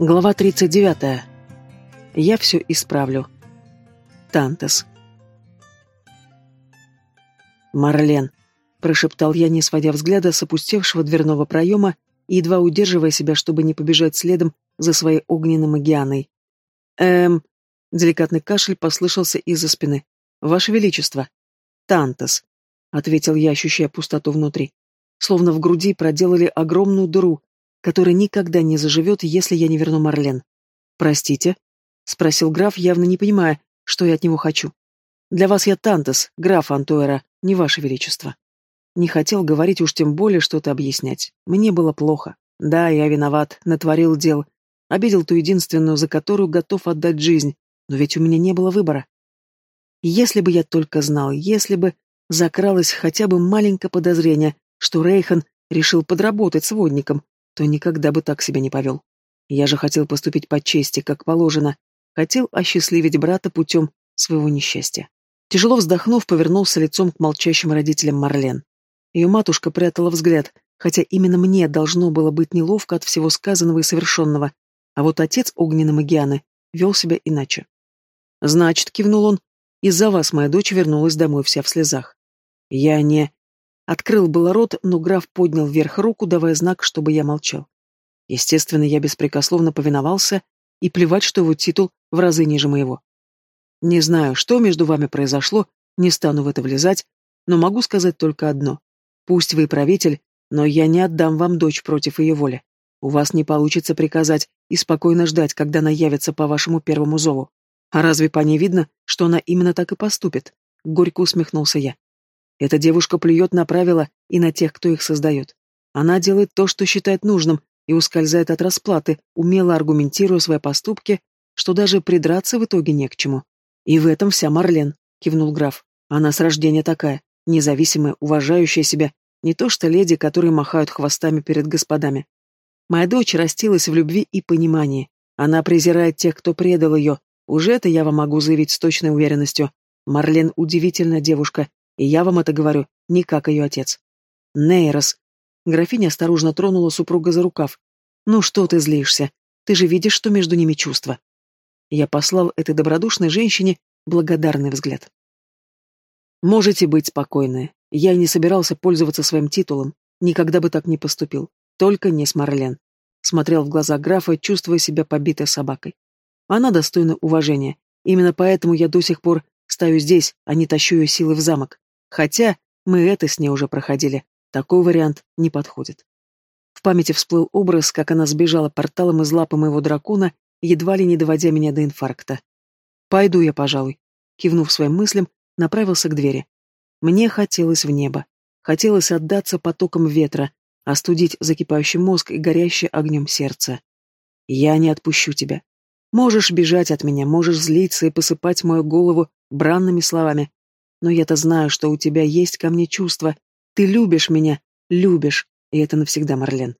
Глава 39. Я все исправлю. Тантес. «Марлен», — прошептал я, не сводя взгляда с опустевшего дверного проема и едва удерживая себя, чтобы не побежать следом за своей огненной магианой. «Эм...» — деликатный кашель послышался из-за спины. «Ваше Величество». «Тантес», — ответил я, ощущая пустоту внутри. Словно в груди проделали огромную дыру, который никогда не заживет, если я не верну Марлен. «Простите?» — спросил граф, явно не понимая, что я от него хочу. «Для вас я Тантес, граф Антуэра, не ваше величество». Не хотел говорить уж тем более что-то объяснять. Мне было плохо. Да, я виноват, натворил дел. Обидел ту единственную, за которую готов отдать жизнь. Но ведь у меня не было выбора. Если бы я только знал, если бы закралось хотя бы маленькое подозрение, что Рейхан решил подработать сводником, то никогда бы так себя не повел. Я же хотел поступить по чести, как положено, хотел осчастливить брата путем своего несчастья. Тяжело вздохнув, повернулся лицом к молчащим родителям Марлен. Ее матушка прятала взгляд, хотя именно мне должно было быть неловко от всего сказанного и совершенного, а вот отец огненной Магианы вел себя иначе. «Значит», — кивнул он, — «из-за вас моя дочь вернулась домой вся в слезах». «Я не...» Открыл было рот, но граф поднял вверх руку, давая знак, чтобы я молчал. Естественно, я беспрекословно повиновался, и плевать, что его титул в разы ниже моего. Не знаю, что между вами произошло, не стану в это влезать, но могу сказать только одно. Пусть вы правитель, но я не отдам вам дочь против ее воли. У вас не получится приказать и спокойно ждать, когда она явится по вашему первому зову. А разве по ней видно, что она именно так и поступит? Горько усмехнулся я. Эта девушка плюет на правила и на тех, кто их создает. Она делает то, что считает нужным, и ускользает от расплаты, умело аргументируя свои поступки, что даже придраться в итоге не к чему. «И в этом вся Марлен», — кивнул граф. «Она с рождения такая, независимая, уважающая себя, не то что леди, которые махают хвостами перед господами. Моя дочь растилась в любви и понимании. Она презирает тех, кто предал ее. Уже это я вам могу заявить с точной уверенностью. Марлен удивительная девушка, и я вам это говорю, не как ее отец. Нейрос. Графиня осторожно тронула супруга за рукав. Ну что ты злишься? Ты же видишь, что между ними чувства. Я послал этой добродушной женщине благодарный взгляд. Можете быть спокойны. Я не собирался пользоваться своим титулом. Никогда бы так не поступил. Только не с Марлен. Смотрел в глаза графа, чувствуя себя побитой собакой. Она достойна уважения. Именно поэтому я до сих пор стою здесь, а не тащу ее силы в замок. Хотя мы это с ней уже проходили. Такой вариант не подходит. В памяти всплыл образ, как она сбежала порталом из лапы моего дракона, едва ли не доводя меня до инфаркта. «Пойду я, пожалуй», — кивнув своим мыслям, направился к двери. Мне хотелось в небо. Хотелось отдаться потокам ветра, остудить закипающий мозг и горящее огнем сердце. «Я не отпущу тебя. Можешь бежать от меня, можешь злиться и посыпать мою голову бранными словами, но я-то знаю, что у тебя есть ко мне чувства. Ты любишь меня, любишь, и это навсегда, Марлен.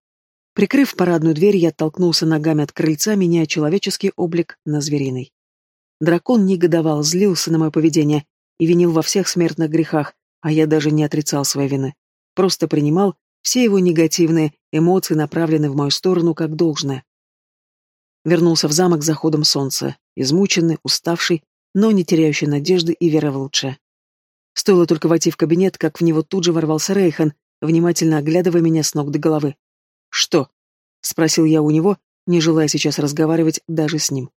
Прикрыв парадную дверь, я оттолкнулся ногами от крыльца, меняя человеческий облик на звериный. Дракон негодовал, злился на мое поведение и винил во всех смертных грехах, а я даже не отрицал своей вины. Просто принимал все его негативные эмоции, направленные в мою сторону, как должное. Вернулся в замок заходом солнца, измученный, уставший, но не теряющий надежды и веры в лучшее. Стоило только войти в кабинет, как в него тут же ворвался Рейхан, внимательно оглядывая меня с ног до головы. «Что?» — спросил я у него, не желая сейчас разговаривать даже с ним.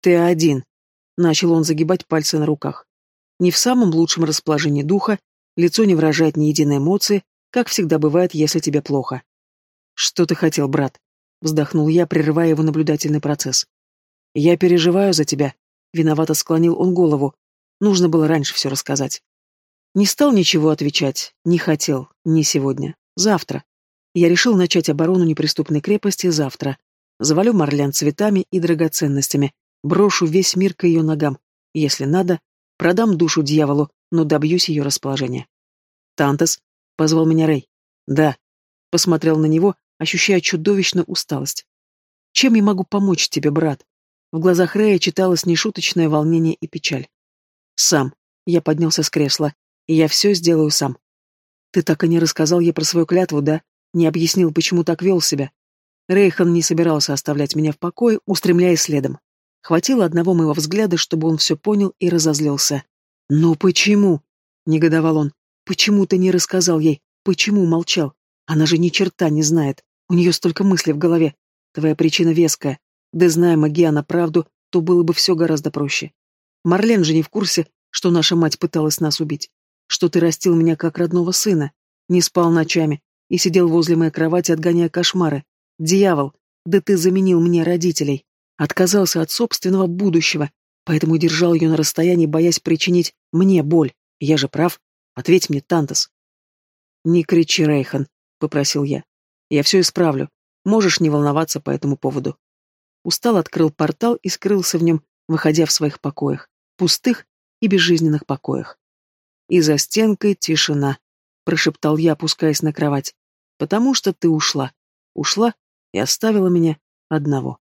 «Ты один», — начал он загибать пальцы на руках. Не в самом лучшем расположении духа, лицо не выражает ни единой эмоции, как всегда бывает, если тебе плохо. «Что ты хотел, брат?» — вздохнул я, прерывая его наблюдательный процесс. «Я переживаю за тебя», — виновато склонил он голову. Нужно было раньше все рассказать. Не стал ничего отвечать, не хотел, не сегодня, завтра. Я решил начать оборону неприступной крепости завтра. Завалю Марлен цветами и драгоценностями, брошу весь мир к ее ногам. Если надо, продам душу дьяволу, но добьюсь ее расположения. «Тантес», — позвал меня Рэй. «Да». Посмотрел на него, ощущая чудовищную усталость. «Чем я могу помочь тебе, брат?» В глазах Рэя читалось нешуточное волнение и печаль. «Сам». Я поднялся с кресла и я все сделаю сам. Ты так и не рассказал ей про свою клятву, да? Не объяснил, почему так вел себя. Рейхан не собирался оставлять меня в покое, устремляясь следом. Хватило одного моего взгляда, чтобы он все понял и разозлился. «Но почему?» — негодовал он. «Почему ты не рассказал ей? Почему молчал? Она же ни черта не знает. У нее столько мыслей в голове. Твоя причина веская. Да зная Магиана правду, то было бы все гораздо проще. Марлен же не в курсе, что наша мать пыталась нас убить. Что ты растил меня как родного сына. Не спал ночами и сидел возле моей кровати, отгоняя кошмары. Дьявол, да ты заменил мне родителей. Отказался от собственного будущего, поэтому держал ее на расстоянии, боясь причинить мне боль. Я же прав. Ответь мне, Тантас. «Не кричи, Рейхан», — попросил я. «Я все исправлю. Можешь не волноваться по этому поводу». Устал открыл портал и скрылся в нем, выходя в своих покоях, пустых и безжизненных покоях. И за стенкой тишина, прошептал я, опускаясь на кровать. Потому что ты ушла. Ушла и оставила меня одного.